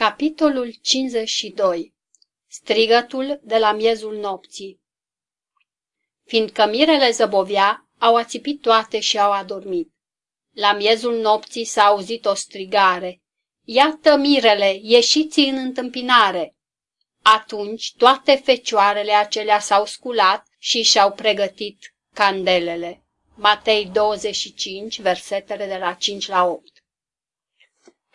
Capitolul 52 Strigătul de la miezul nopții Fiindcă mirele zăbovea, au ațipit toate și au adormit. La miezul nopții s-a auzit o strigare. Iată mirele, ieșiți în întâmpinare! Atunci toate fecioarele acelea s-au sculat și și-au pregătit candelele. Matei 25, versetele de la 5 la 8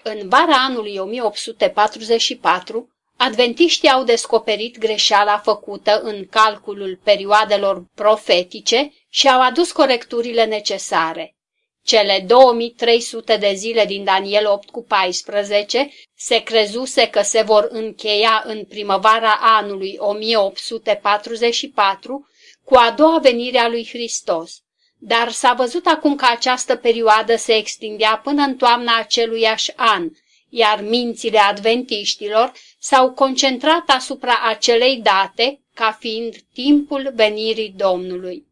în vara anului 1844, adventiștii au descoperit greșeala făcută în calculul perioadelor profetice și au adus corecturile necesare. Cele 2300 de zile din Daniel 8 cu 14 se crezuse că se vor încheia în primăvara anului 1844 cu a doua venire a lui Hristos. Dar s-a văzut acum că această perioadă se extindea până în toamna aceluiași an, iar mințile adventiștilor s-au concentrat asupra acelei date ca fiind timpul venirii Domnului.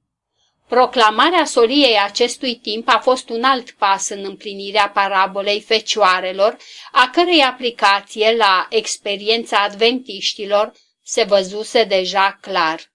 Proclamarea soliei acestui timp a fost un alt pas în împlinirea parabolei fecioarelor, a cărei aplicație la experiența adventiștilor se văzuse deja clar.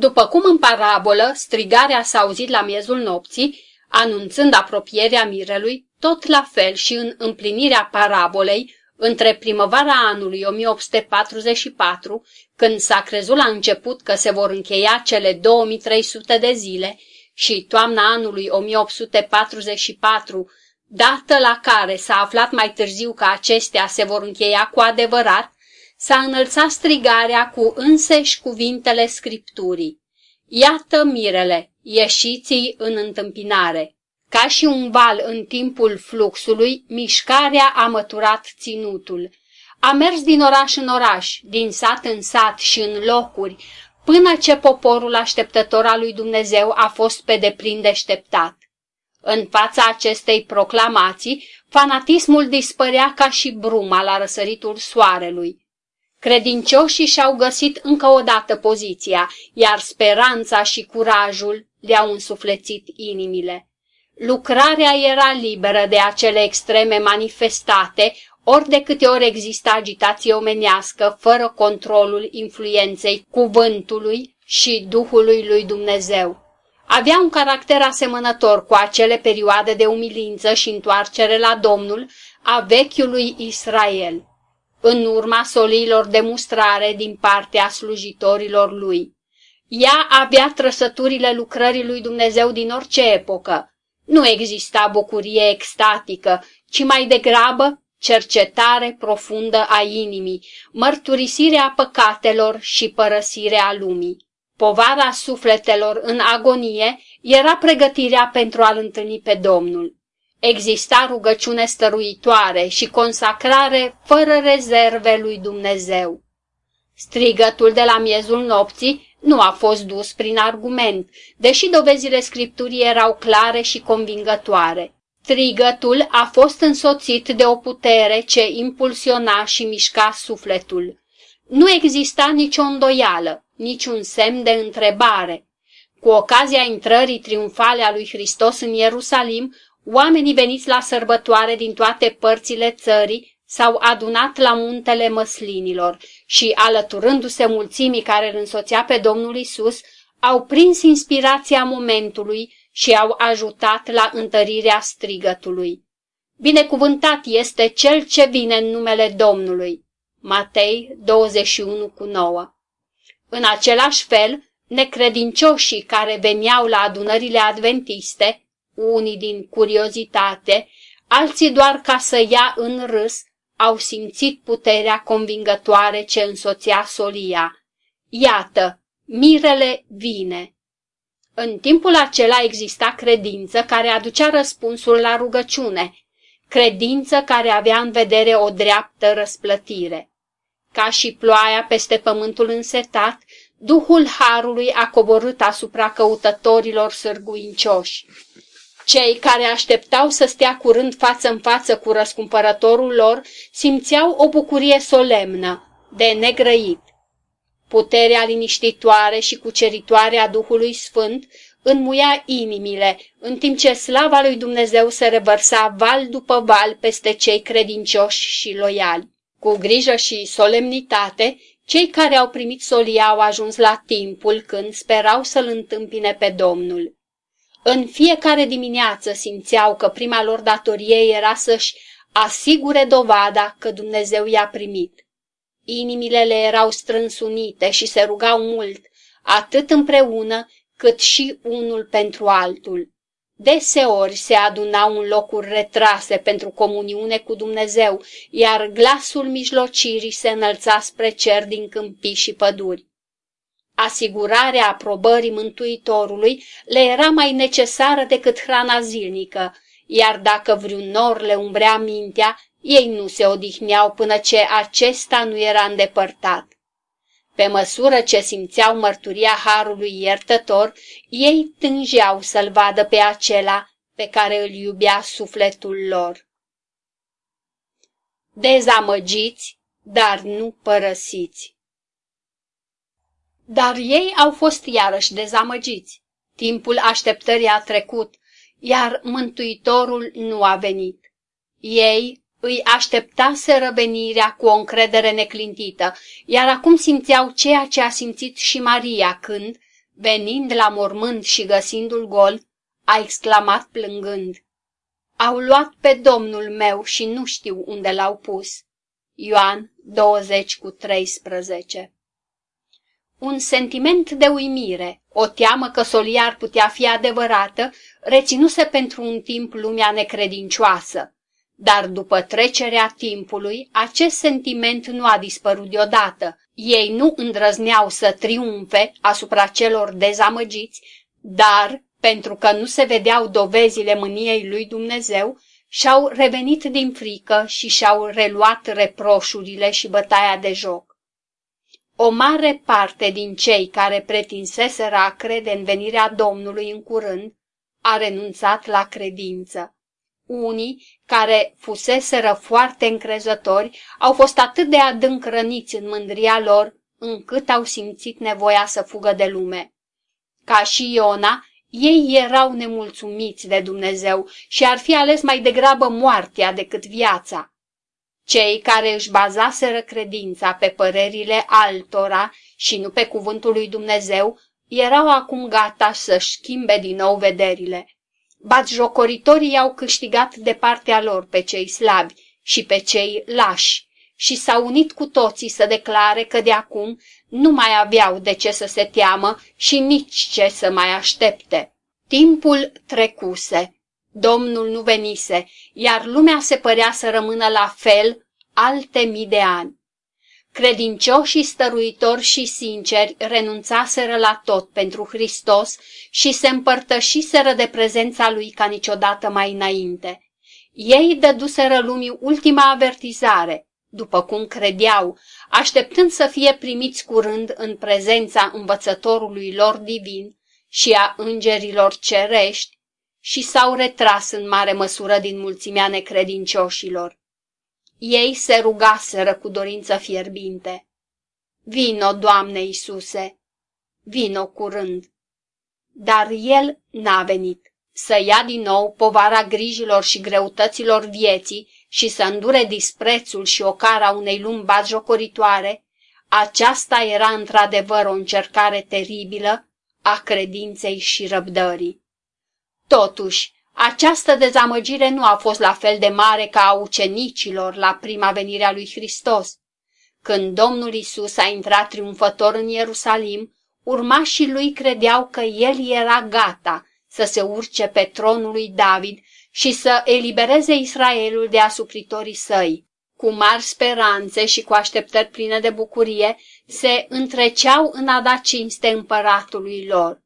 După cum în parabolă strigarea s-a auzit la miezul nopții, anunțând apropierea mirelui, tot la fel și în împlinirea parabolei, între primăvara anului 1844, când s-a crezut la început că se vor încheia cele 2300 de zile, și toamna anului 1844, dată la care s-a aflat mai târziu că acestea se vor încheia cu adevărat, s-a înălțat strigarea cu înseși cuvintele Scripturii. Iată mirele, ieșiți în întâmpinare. Ca și un val în timpul fluxului, mișcarea a măturat ținutul. A mers din oraș în oraș, din sat în sat și în locuri, până ce poporul așteptător al lui Dumnezeu a fost pe deplin deșteptat. În fața acestei proclamații, fanatismul dispărea ca și bruma la răsăritul soarelui. Credincioșii și-au găsit încă o dată poziția, iar speranța și curajul le-au însuflețit inimile. Lucrarea era liberă de acele extreme manifestate, ori de câte ori există agitație omenească, fără controlul influenței cuvântului și Duhului lui Dumnezeu. Avea un caracter asemănător cu acele perioade de umilință și întoarcere la Domnul a vechiului Israel în urma soliilor de mustrare din partea slujitorilor lui. Ea avea trăsăturile lucrării lui Dumnezeu din orice epocă. Nu exista bucurie extatică, ci mai degrabă cercetare profundă a inimii, mărturisirea păcatelor și părăsirea lumii. Povara sufletelor în agonie era pregătirea pentru a-L întâlni pe Domnul. Exista rugăciune stăruitoare și consacrare fără rezerve lui Dumnezeu. Strigătul de la miezul nopții nu a fost dus prin argument, deși dovezile scripturii erau clare și convingătoare. Strigătul a fost însoțit de o putere ce impulsiona și mișca sufletul. Nu exista nicio îndoială, niciun semn de întrebare. Cu ocazia intrării triumfale a lui Hristos în Ierusalim, Oamenii veniți la sărbătoare din toate părțile țării s-au adunat la muntele măslinilor și, alăturându-se mulțimii care îl însoțea pe Domnul Isus, au prins inspirația momentului și au ajutat la întărirea strigătului. Binecuvântat este cel ce vine în numele Domnului. Matei 21 cu 9 În același fel, necredincioșii care veneau la adunările adventiste unii din curiozitate, alții doar ca să ia în râs, au simțit puterea convingătoare ce însoțea solia. Iată, mirele vine. În timpul acela exista credință care aducea răspunsul la rugăciune, credință care avea în vedere o dreaptă răsplătire. Ca și ploaia peste pământul însetat, Duhul Harului a coborât asupra căutătorilor sârguincioși. Cei care așteptau să stea curând față în față cu răscumpărătorul lor simțeau o bucurie solemnă, de negrăit. Puterea liniștitoare și cuceritoare a Duhului Sfânt înmuia inimile, în timp ce slava lui Dumnezeu se revărsa val după val peste cei credincioși și loiali. Cu grijă și solemnitate, cei care au primit solia au ajuns la timpul când sperau să-l întâmpine pe Domnul. În fiecare dimineață simțeau că prima lor datorie era să-și asigure dovada că Dumnezeu i-a primit. Inimile le erau strâns unite și se rugau mult, atât împreună cât și unul pentru altul. Deseori se adunau în locuri retrase pentru comuniune cu Dumnezeu, iar glasul mijlocirii se înălța spre cer din câmpii și păduri. Asigurarea aprobării Mântuitorului le era mai necesară decât hrana zilnică, iar dacă vreun nor le umbrea mintea, ei nu se odihneau până ce acesta nu era îndepărtat. Pe măsură ce simțeau mărturia Harului iertător, ei tângeau să-l vadă pe acela pe care îl iubea sufletul lor. Dezamăgiți, dar nu părăsiți. Dar ei au fost iarăși dezamăgiți. Timpul așteptării a trecut, iar Mântuitorul nu a venit. Ei îi așteptaseră venirea cu o încredere neclintită, iar acum simțeau ceea ce a simțit și Maria când, venind la mormânt și găsindu-l gol, a exclamat plângând. Au luat pe Domnul meu și nu știu unde l-au pus. Ioan 20 cu 13 Un sentiment de uimire, o teamă că solia ar putea fi adevărată, reținuse pentru un timp lumea necredincioasă dar după trecerea timpului, acest sentiment nu a dispărut deodată. Ei nu îndrăzneau să triumfe asupra celor dezamăgiți, dar, pentru că nu se vedeau dovezile mâniei lui Dumnezeu, și-au revenit din frică și și-au reluat reproșurile și bătaia de joc. O mare parte din cei care pretinseseră a crede în venirea Domnului în curând a renunțat la credință. Unii, care fuseseră foarte încrezători, au fost atât de adânc răniți în mândria lor, încât au simțit nevoia să fugă de lume. Ca și Iona, ei erau nemulțumiți de Dumnezeu și ar fi ales mai degrabă moartea decât viața. Cei care își bazaseră credința pe părerile altora și nu pe cuvântul lui Dumnezeu, erau acum gata să-și schimbe din nou vederile. Batjocoritorii au câștigat de partea lor pe cei slabi și pe cei lași și s-au unit cu toții să declare că de acum nu mai aveau de ce să se teamă și nici ce să mai aștepte. Timpul trecuse, Domnul nu venise, iar lumea se părea să rămână la fel alte mii de ani. Credincioșii stăruitori și sinceri renunțaseră la tot pentru Hristos și se împărtășiseră de prezența lui ca niciodată mai înainte. Ei dăduseră lumii ultima avertizare, după cum credeau, așteptând să fie primiți curând în prezența învățătorului lor divin și a îngerilor cerești, și s-au retras în mare măsură din mulțimea necredincioșilor. Ei se rugaseră cu dorință fierbinte. Vino, Doamne Iisuse, vino curând. Dar el n-a venit să ia din nou povara grijilor și greutăților vieții și să îndure disprețul și ocara unei lumi batjocoritoare, aceasta era într-adevăr o încercare teribilă a credinței și răbdării. Totuși, această dezamăgire nu a fost la fel de mare ca a ucenicilor la prima venire a lui Hristos. Când Domnul Isus a intrat triumfător în Ierusalim, urmașii lui credeau că el era gata să se urce pe tronul lui David și să elibereze Israelul de asupritorii săi. Cu mari speranțe și cu așteptări pline de bucurie, se întreceau în a da cinste împăratului lor.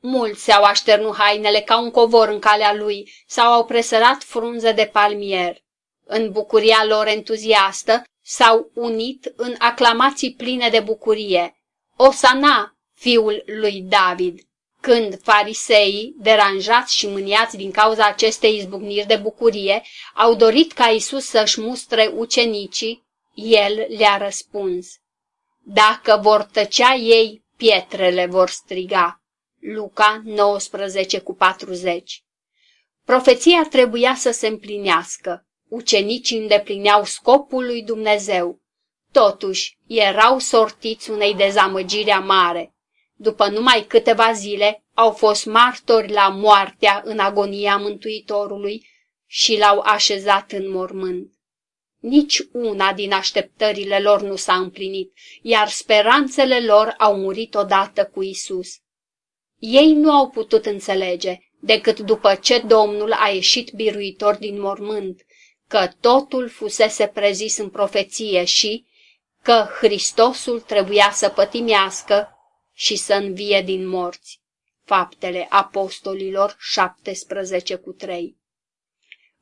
Mulți se-au așternut hainele ca un covor în calea lui sau au presărat frunze de palmier. În bucuria lor entuziastă s-au unit în aclamații pline de bucurie. Osana, fiul lui David! Când fariseii, deranjați și mâniați din cauza acestei izbucniri de bucurie, au dorit ca Isus să-și mustre ucenicii, el le-a răspuns. Dacă vor tăcea ei, pietrele vor striga. Luca 19 cu 40 Profeția trebuia să se împlinească. ucenicii îndeplineau scopul lui Dumnezeu. Totuși, erau sortiți unei dezamăgiri amare. După numai câteva zile, au fost martori la moartea în agonia Mântuitorului și l-au așezat în mormânt. Nici una din așteptările lor nu s-a împlinit, iar speranțele lor au murit odată cu Isus. Ei nu au putut înțelege, decât după ce Domnul a ieșit biruitor din mormânt, că totul fusese prezis în profeție și că Hristosul trebuia să pătimească și să învie din morți. Faptele Apostolilor 17 cu 3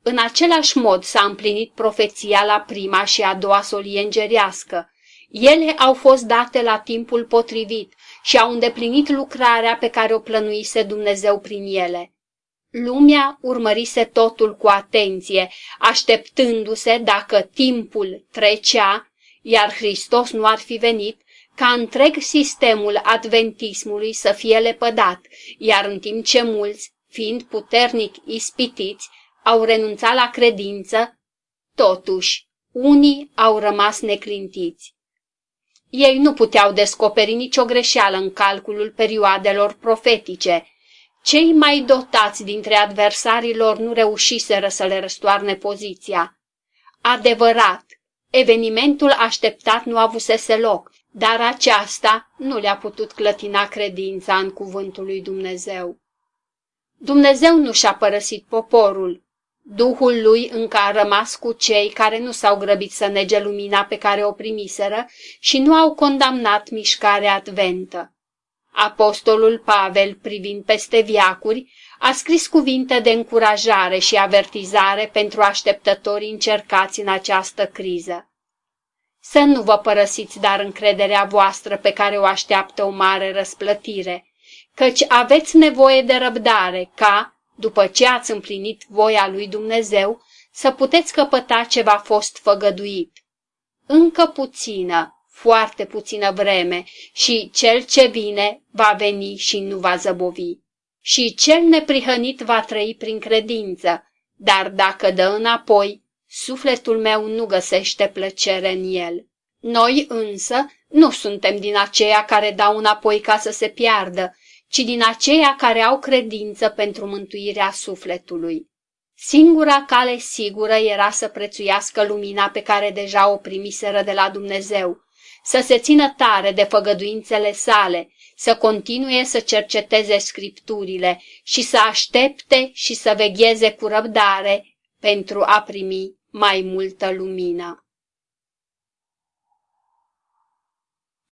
În același mod s-a împlinit profeția la prima și a doua solie îngerească. Ele au fost date la timpul potrivit și au îndeplinit lucrarea pe care o plănuise Dumnezeu prin ele. Lumea urmărise totul cu atenție, așteptându-se dacă timpul trecea, iar Hristos nu ar fi venit, ca întreg sistemul adventismului să fie lepădat, iar în timp ce mulți, fiind puternic ispitiți, au renunțat la credință, totuși, unii au rămas neclintiți. Ei nu puteau descoperi nicio greșeală în calculul perioadelor profetice. Cei mai dotați dintre adversarii lor nu reușiseră să le răstoarne poziția. Adevărat, evenimentul așteptat nu avusese loc, dar aceasta nu le-a putut clătina credința în cuvântul lui Dumnezeu. Dumnezeu nu și-a părăsit poporul. Duhul lui încă a rămas cu cei care nu s-au grăbit să nege lumina pe care o primiseră și nu au condamnat mișcarea adventă. Apostolul Pavel, privind peste viacuri, a scris cuvinte de încurajare și avertizare pentru așteptătorii încercați în această criză. Să nu vă părăsiți dar încrederea voastră pe care o așteaptă o mare răsplătire, căci aveți nevoie de răbdare ca, după ce ați împlinit voia lui Dumnezeu, să puteți căpăta ce v-a fost făgăduit. Încă puțină, foarte puțină vreme și cel ce vine va veni și nu va zăbovi. Și cel neprihănit va trăi prin credință, dar dacă dă înapoi, Sufletul meu nu găsește plăcere în el. Noi însă nu suntem din aceia care dau înapoi ca să se piardă, ci din aceia care au credință pentru mântuirea sufletului. Singura cale sigură era să prețuiască lumina pe care deja o primiseră de la Dumnezeu, să se țină tare de făgăduințele sale, să continue să cerceteze scripturile și să aștepte și să vegheze cu răbdare pentru a primi mai multă lumină.